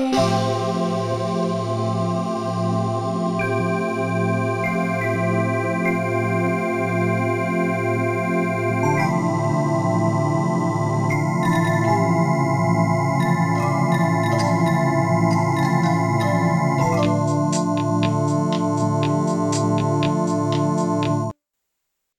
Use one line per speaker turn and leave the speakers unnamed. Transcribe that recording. you